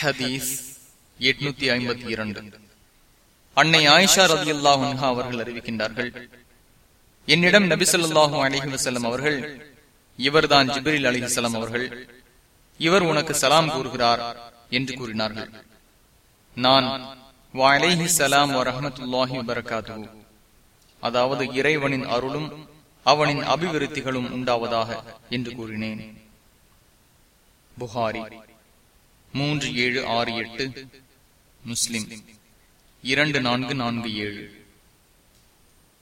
ஹதீஸ் எட்நூத்தி ஐம்பத்தி இரண்டு. அன்னை ஆயிஷா ரதி அல்லாஹா அவர்கள் அறிவிக்கின்றார்கள் என்னிடம் நபிசல்லாஹும் அலஹி வசலம் அவர்கள் இவர்தான் ஜிபிரில் அலிஹசலம் அவர்கள் இவர் உனக்கு சலாம் கூறுகிறார் என்று கூறினார்கள். நான் வாலேஹி சலாம் வரஹமத்துல்லாஹி வரகாத்து அதாவது இறைவனின் அருளும் அவனின் அபிவிருத்திகளும் உண்டாவதாக என்று கூறினேன். புகாரி மூன்று ஏழு ஆறு எட்டு முஸ்லிம். இரண்டு நான்கு நான்கு ஏழு.